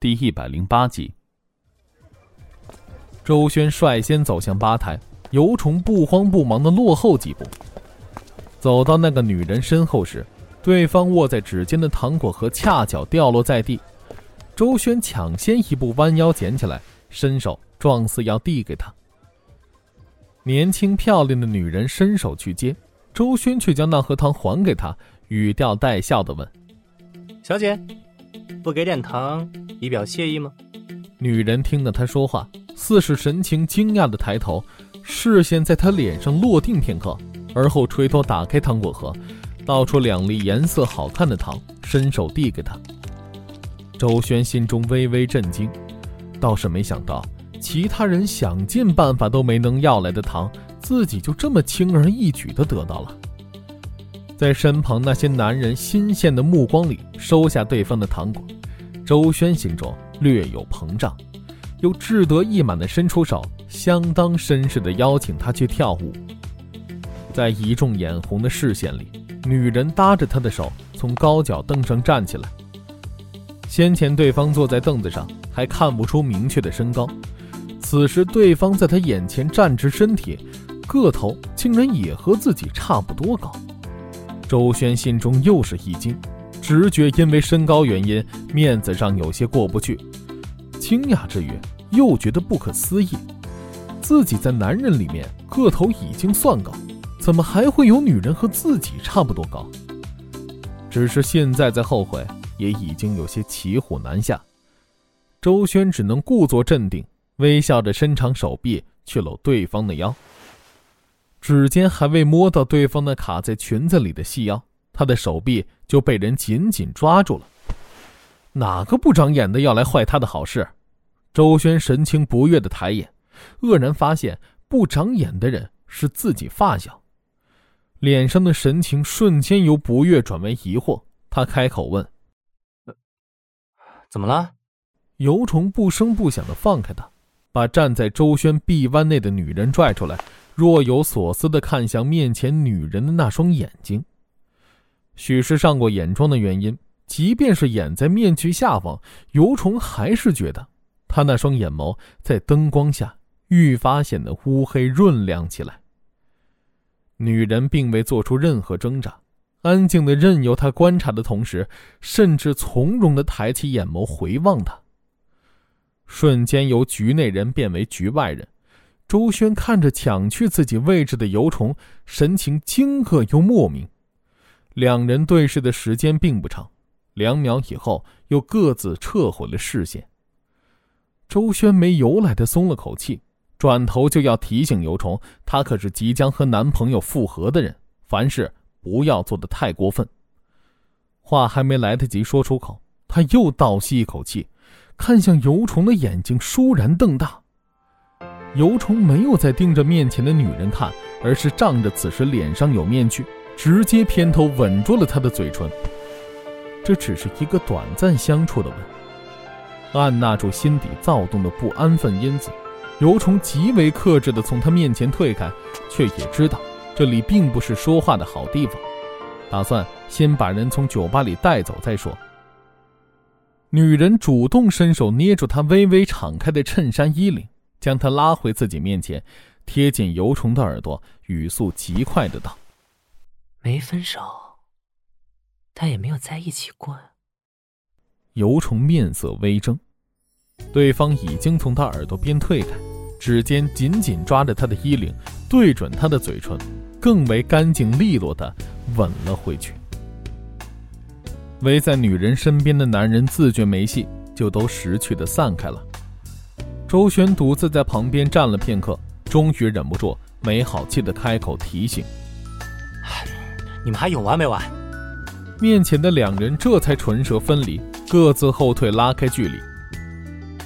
第一百零八集。周轩率先走向吧台，尤虫不慌不忙的落后几步。走到那个女人身后时，对方握在指尖的糖果盒恰巧掉落在地。周轩抢先一步弯腰捡起来，伸手状似要递给她。年轻漂亮的女人伸手去接，周轩却将那盒糖还给她，语调带笑的问：“小姐，不给点糖以表谢意吗？”女人听了他说话，似是神情惊讶的抬头，视线在他脸上落定片刻，而后垂头打开糖果盒，倒出两粒颜色好看的糖，伸手递给他。周轩心中微微震惊，倒是没想到。其他人想尽办法都没能要来的糖，自己就这么轻而易举地得到了。在身旁那些男人新鲜的目光里，收下对方的糖果，周轩心中略有膨胀，又志得意满地伸出手，相当绅士地邀请他去跳舞。在一众眼红的视线里，女人搭着他的手从高脚凳上站起来。先前对方坐在凳子上，还看不出明确的身高。此时，对方在他眼前站直身体，个头竟然也和自己差不多高。周轩心中又是一惊，直觉因为身高原因，面子上有些过不去。惊讶之余，又觉得不可思议：自己在男人里面个头已经算高，怎么还会有女人和自己差不多高？只是现在在后悔，也已经有些骑虎难下。周轩只能故作镇定。微笑着伸长手臂去搂对方的腰，指尖还未摸到对方那卡在裙子里的细腰，他的手臂就被人紧紧抓住了。哪个不长眼的要来坏他的好事？周轩神情不悦的抬眼，愕然发现不长眼的人是自己发小，脸上的神情瞬间由不悦转为疑惑。他开口问：“怎么了？”尤虫不声不响的放开他。把站在周轩臂弯内的女人拽出来，若有所思地看向面前女人的那双眼睛。许是上过眼妆的原因，即便是掩在面具下方，尤虫还是觉得她那双眼眸在灯光下愈发显得乌黑润亮起来。女人并未做出任何挣扎，安静的任由他观察的同时，甚至从容地抬起眼眸回望他。瞬间由局内人变为局外人，周轩看着抢去自己位置的游虫，神情惊愕又莫名。两人对视的时间并不长，两秒以后又各自撤回了视线。周轩没由来的松了口气，转头就要提醒游虫，她可是即将和男朋友复合的人，凡事不要做得太过分。话还没来得及说出口，他又倒吸一口气。看向游虫的眼睛倏然瞪大，尤虫没有再盯着面前的女人看，而是仗着此时脸上有面具，直接偏头吻住了她的嘴唇。这只是一个短暂相处的吻，按捺住心底躁动的不安分因子，尤虫极为克制地从他面前退开，却也知道这里并不是说话的好地方，打算先把人从酒吧里带走再说。女人主动伸手捏住他微微敞开的衬衫衣领，将他拉回自己面前，贴近油虫的耳朵，语速极快的道：“没分手，但也没有在一起过。”油虫面色微怔，对方已经从他耳朵边退开，指尖紧紧抓着他的衣领，对准他的嘴唇，更为干净利落的吻了回去。围在女人身边的男人自觉没戏，就都识趣的散开了。周旋独自在旁边站了片刻，终于忍不住没好气的开口提醒：“你们还有完没完？”面前的两人这才唇舌分离，各自后退，拉开距离。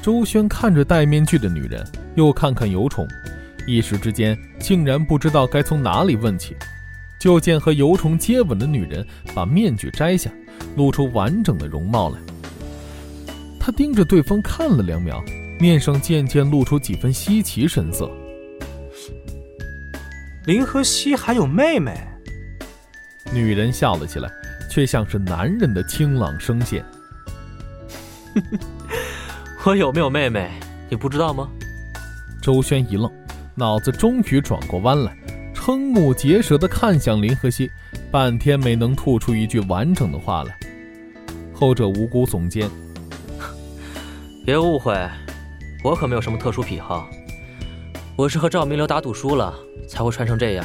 周轩看着戴面具的女人，又看看尤虫，一时之间竟然不知道该从哪里问起。就见和尤虫接吻的女人把面具摘下。露出完整的容貌来，他盯着对方看了两秒，面上渐渐露出几分稀奇神色。林和熙还有妹妹？女人笑了起来，却像是男人的清朗声线。我有没有妹妹，你不知道吗？周轩一愣，脑子终于转过弯来，瞠目结舌地看向林和熙，半天没能吐出一句完整的话来。后者无辜耸肩：“ 别误会，我可没有什么特殊癖好，我是和赵明流打赌输了，才会穿成这样。”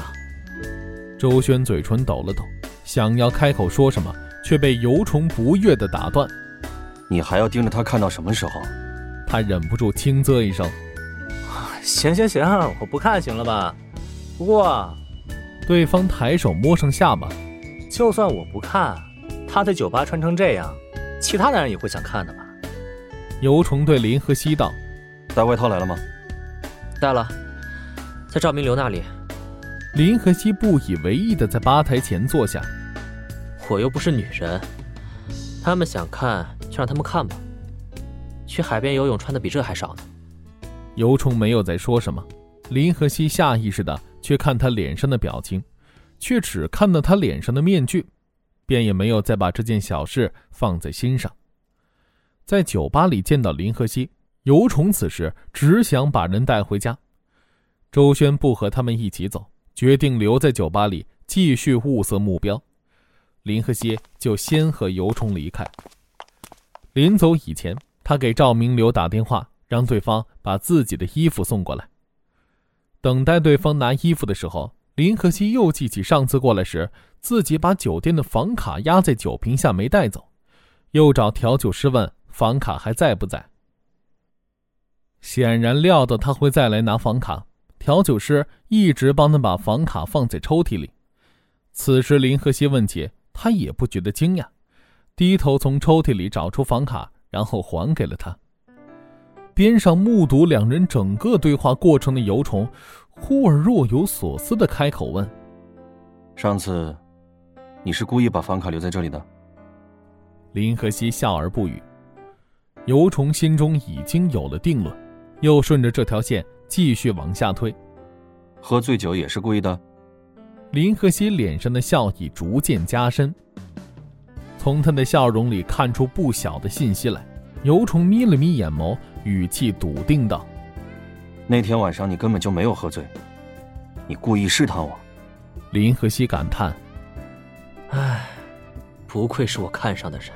周轩嘴唇抖了抖，想要开口说什么，却被尤虫不悦的打断：“你还要盯着他看到什么时候？”他忍不住轻啧一声。行行行，我不看行了吧？不过，对方抬手摸上下巴，就算我不看，他在酒吧穿成这样，其他男人也会想看的吧？尤虫对林和熙道：“带外套来了吗？”“带了，在赵明流那里。”林和熙不以为意的在吧台前坐下。“我又不是女人，他们想看就让他们看吧。去海边游泳穿的比这还少呢。”尤虫没有再说什么，林和熙下意识的去看他脸上的表情，却只看到他脸上的面具，便也没有再把这件小事放在心上。在酒吧里见到林和熙，尤虫此时只想把人带回家。周轩不和他们一起走，决定留在酒吧里继续物色目标。林和熙就先和尤虫离开。临走以前，他给赵明流打电话。让对方把自己的衣服送过来。等待对方拿衣服的时候，林和熙又记起上次过来时自己把酒店的房卡压在酒瓶下没带走，又找调酒师问房卡还在不在。显然料到他会再来拿房卡，调酒师一直帮他把房卡放在抽屉里。此时林和熙问起，他也不觉得惊讶，低头从抽屉里找出房卡，然后还给了他。边上目睹两人整个对话过程的尤虫，忽而若有所思的开口问：“上次，你是故意把房卡留在这里的？”林和熙笑而不语。尤虫心中已经有了定论，又顺着这条线继续往下推：“喝醉酒也是故意的？”林和熙脸上的笑意逐渐加深，从他的笑容里看出不小的信息来。尤虫眯了眯眼眸。语气笃定道：“那天晚上你根本就没有喝醉，你故意试探我。”林和熙感叹：“唉，不愧是我看上的人。”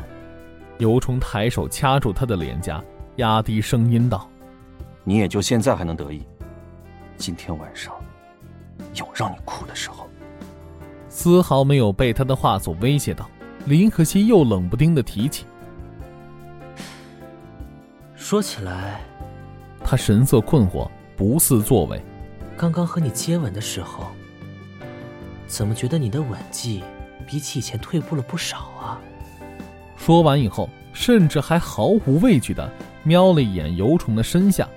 尤虫抬手掐住他的脸颊，压低声音道：“你也就现在还能得意，今天晚上有让你哭的时候。”丝毫没有被他的话所威胁到，林可欣又冷不丁的提起。说起来，他神色困惑，不似作为。刚刚和你接吻的时候，怎么觉得你的吻技比起以前退步了不少啊？说完以后，甚至还毫无畏惧的瞄了一眼尤虫的身下。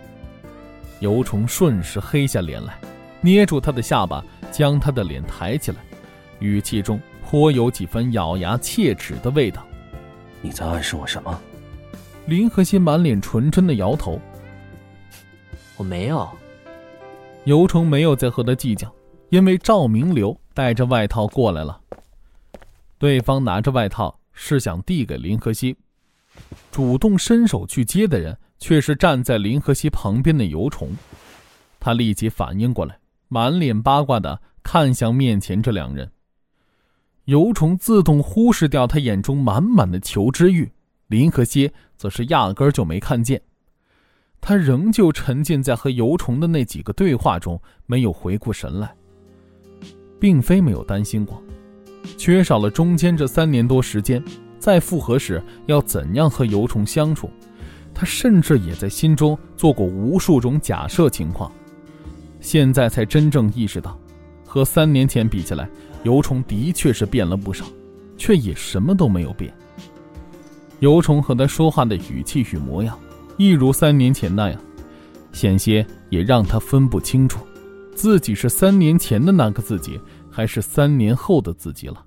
尤虫顺势黑下脸来，捏住他的下巴，将他的脸抬起来，语气中颇有几分咬牙切齿的味道。你在暗示我什么？林和熙满脸纯真的摇头：“我没有。”尤虫没有再和他计较，因为赵明流带着外套过来了。对方拿着外套是想递给林和熙，主动伸手去接的人却是站在林和熙旁边的尤虫。他立即反应过来，满脸八卦的看向面前这两人。尤虫自动忽视掉他眼中满满的求知欲。林和熙则是压根儿就没看见，他仍旧沉浸在和游虫的那几个对话中，没有回过神来。并非没有担心过，缺少了中间这三年多时间，再复合时要怎样和游虫相处，他甚至也在心中做过无数种假设情况。现在才真正意识到，和三年前比起来，游虫的确是变了不少，却也什么都没有变。尤虫和他说话的语气与模样，一如三年前那样，险些也让他分不清楚，自己是三年前的那个自己，还是三年后的自己了。